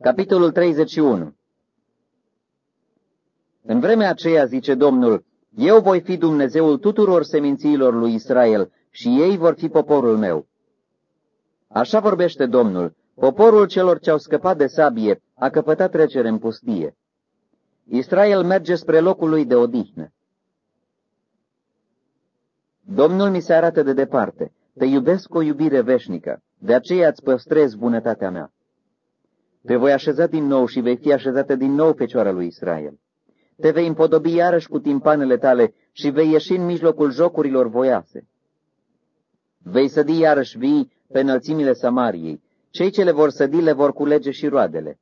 Capitolul 31 În vremea aceea, zice Domnul, eu voi fi Dumnezeul tuturor semințiilor lui Israel și ei vor fi poporul meu. Așa vorbește Domnul, poporul celor ce au scăpat de sabie a căpătat trecere în pustie. Israel merge spre locul lui de odihnă. Domnul mi se arată de departe, te iubesc cu o iubire veșnică, de aceea îți păstrez bunătatea mea. Te voi așeza din nou și vei fi așezată din nou fecioara lui Israel. Te vei împodobi iarăși cu timpanele tale și vei ieși în mijlocul jocurilor voiase. Vei sădi iarăși vii pe înălțimile Samariei. Cei ce le vor sădi le vor culege și roadele.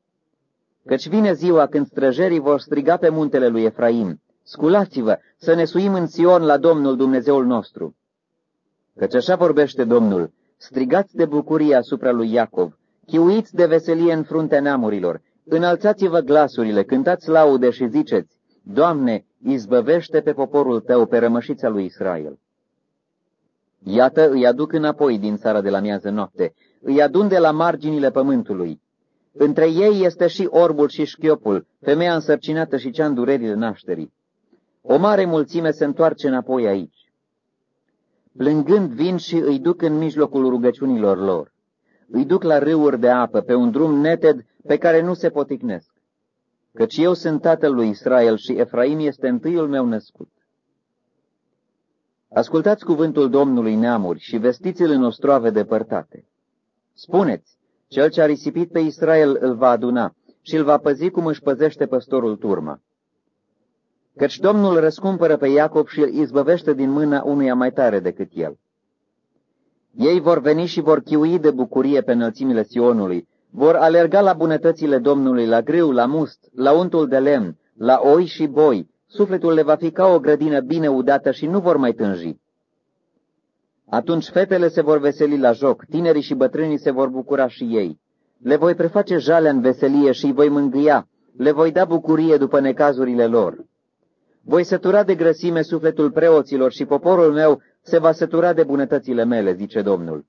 Căci vine ziua când străjerii vor striga pe muntele lui Efraim, Sculați-vă să ne suim în Sion la Domnul Dumnezeul nostru. Căci așa vorbește Domnul, strigați de bucurie asupra lui Iacov, chiuiți de veselie în fruntea neamurilor, înălțați-vă glasurile, cântați laude și ziceți, Doamne, izbăvește pe poporul tău, pe rămășița lui Israel. Iată, îi aduc înapoi din țara de la miază noapte, îi adun de la marginile pământului. Între ei este și orbul și șchiopul, femeia însărcinată și cea în durerile nașterii. O mare mulțime se întoarce înapoi aici. Plângând vin și îi duc în mijlocul rugăciunilor lor. Îi duc la râuri de apă, pe un drum neted pe care nu se poticnesc. Căci eu sunt tatăl lui Israel și Efraim este întâiul meu născut. Ascultați cuvântul Domnului neamuri și vestiți-l în ostroave depărtate. Spuneți, cel ce a risipit pe Israel îl va aduna și îl va păzi cum își păzește păstorul turma căci Domnul răscumpără pe Iacob și îl izbăvește din mâna unuia mai tare decât el. Ei vor veni și vor chiui de bucurie pe înălțimile Sionului, vor alerga la bunătățile Domnului, la grâu, la must, la untul de lemn, la oi și boi, sufletul le va fi ca o grădină bine udată și nu vor mai tânji. Atunci fetele se vor veseli la joc, tinerii și bătrânii se vor bucura și ei. Le voi preface jalea în veselie și îi voi mângâia, le voi da bucurie după necazurile lor. Voi sătura de grăsime sufletul preoților și poporul meu se va sătura de bunătățile mele, zice Domnul.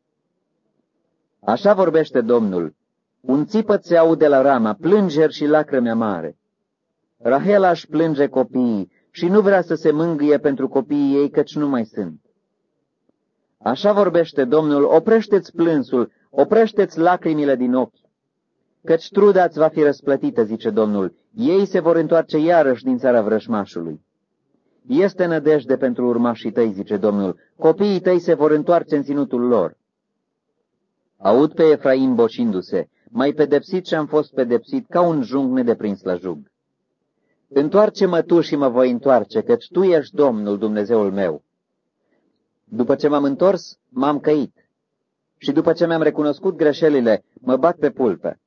Așa vorbește Domnul. Un țipăt se aude la rama, plângeri și lacrime mare. Rahela își plânge copiii și nu vrea să se mângâie pentru copiii ei, căci nu mai sunt. Așa vorbește Domnul, oprește-ți plânsul, oprește-ți lacrimile din ochi, căci truda-ți va fi răsplătită, zice Domnul, ei se vor întoarce iarăși din țara vrășmașului. Este nădejde pentru urmașii tăi, zice Domnul, copiii tăi se vor întoarce în ținutul lor. Aud pe Efraim bocindu-se, mai pedepsit și am fost pedepsit ca un jung nedeprins la jug. Întoarce-mă tu și mă voi întoarce, căci tu ești Domnul, Dumnezeul meu. După ce m-am întors, m-am căit. Și după ce mi-am recunoscut greșelile, mă bat pe pulpe.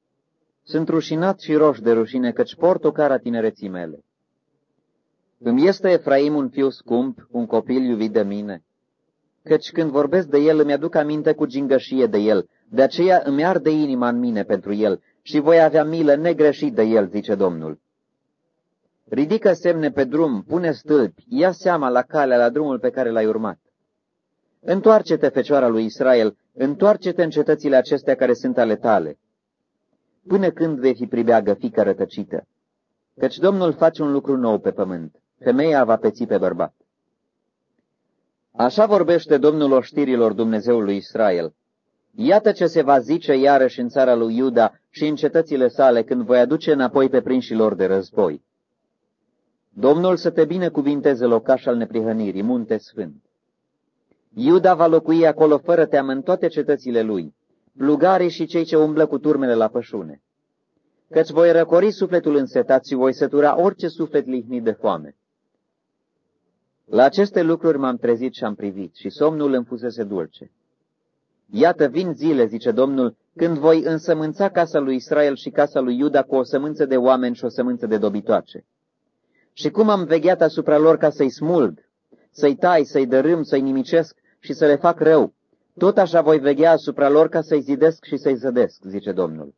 Sunt rușinat și roș de rușine, căci port o cara tinereții mele. Îmi este Efraim un fiu scump, un copil iubit de mine? Căci când vorbesc de el îmi aduc aminte cu gingășie de el, de aceea îmi arde inima în mine pentru el și voi avea milă negreșit de el, zice Domnul. Ridică semne pe drum, pune stâlpi, ia seama la calea, la drumul pe care l-ai urmat. Întoarce-te, fecioara lui Israel, întoarce-te în cetățile acestea care sunt ale tale. Până când vei fi pribeagă, fică rătăcită? Căci Domnul face un lucru nou pe pământ femeia va peți pe bărbat. Așa vorbește Domnul oștirilor Dumnezeului Israel. Iată ce se va zice iarăși în țara lui Iuda și în cetățile sale când voi aduce înapoi pe prinșilor de război. Domnul să te binecuvinteze locaș al neprihănirii, munte sfânt. Iuda va locui acolo fără teamă în toate cetățile lui, plugarii și cei ce umblă cu turmele la pășune. Căci voi răcori sufletul însetat și voi sătura orice suflet lihnit de foame. La aceste lucruri m-am trezit și am privit și somnul îmi fusese dulce. Iată, vin zile, zice Domnul, când voi însămânța casa lui Israel și casa lui Iuda cu o sămânță de oameni și o sămânță de dobitoace. Și cum am vegheat asupra lor ca să-i smulg, să-i tai, să-i dărâm, să-i nimicesc și să le fac rău, tot așa voi veghea asupra lor ca să-i zidesc și să-i zădesc, zice Domnul.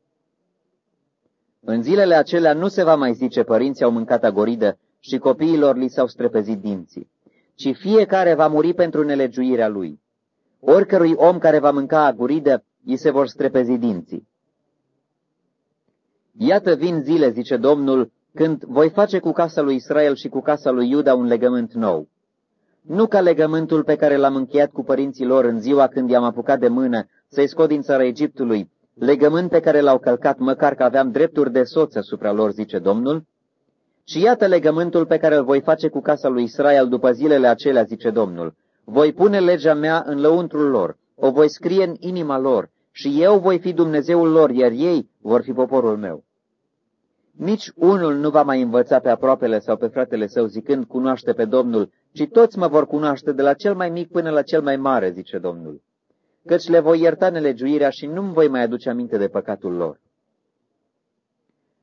În zilele acelea nu se va mai zice părinții au mâncat agoridă și copiilor li s-au strepezit dinții ci fiecare va muri pentru nelegiuirea lui. Oricărui om care va mânca aguridă, îi se vor strepezi dinții. Iată vin zile, zice Domnul, când voi face cu casa lui Israel și cu casa lui Iuda un legământ nou. Nu ca legământul pe care l-am încheiat cu părinții lor în ziua când i-am apucat de mână să-i scot din țara Egiptului, legământ pe care l-au călcat măcar că aveam drepturi de soț asupra lor, zice Domnul, și iată legământul pe care îl voi face cu casa lui Israel după zilele acelea, zice Domnul. Voi pune legea mea în lăuntrul lor, o voi scrie în inima lor și eu voi fi Dumnezeul lor, iar ei vor fi poporul meu. Nici unul nu va mai învăța pe aproapele sau pe fratele său zicând cunoaște pe Domnul, ci toți mă vor cunoaște de la cel mai mic până la cel mai mare, zice Domnul. Căci le voi ierta nelegiuirea și nu-mi voi mai aduce aminte de păcatul lor.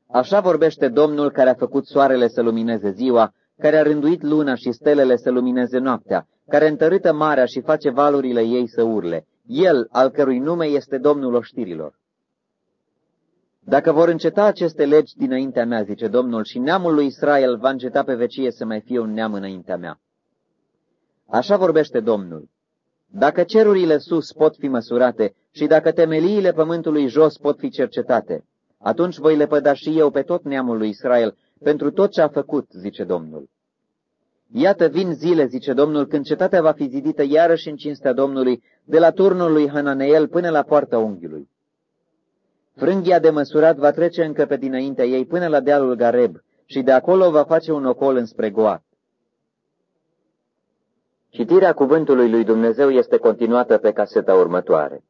Așa vorbește Domnul care a făcut soarele să lumineze ziua, care a rânduit luna și stelele să lumineze noaptea, care întărâtă marea și face valurile ei să urle, El, al cărui nume este Domnul oștirilor. Dacă vor înceta aceste legi dinaintea mea, zice Domnul, și neamul lui Israel va înceta pe vecie să mai fie un neam înaintea mea. Așa vorbește Domnul. Dacă cerurile sus pot fi măsurate și dacă temeliile pământului jos pot fi cercetate, atunci voi lepăda și eu pe tot neamul lui Israel pentru tot ce a făcut, zice Domnul. Iată vin zile, zice Domnul, când cetatea va fi zidită iarăși în cinstea Domnului, de la turnul lui Hananeel până la poarta unghiului. Frânghia de măsurat va trece încă pe dinaintea ei până la dealul Gareb și de acolo va face un ocol înspre Goat. Citirea cuvântului lui Dumnezeu este continuată pe caseta următoare.